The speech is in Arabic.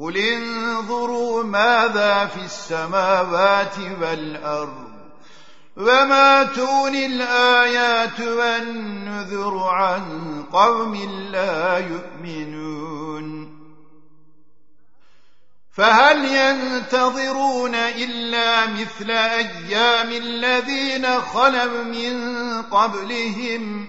قل انظروا ماذا في السماوات والأرض وما توني الآيات والنذر عن قوم لا يؤمنون فهل ينتظرون إلا مثل أيام الذين خلوا من قبلهم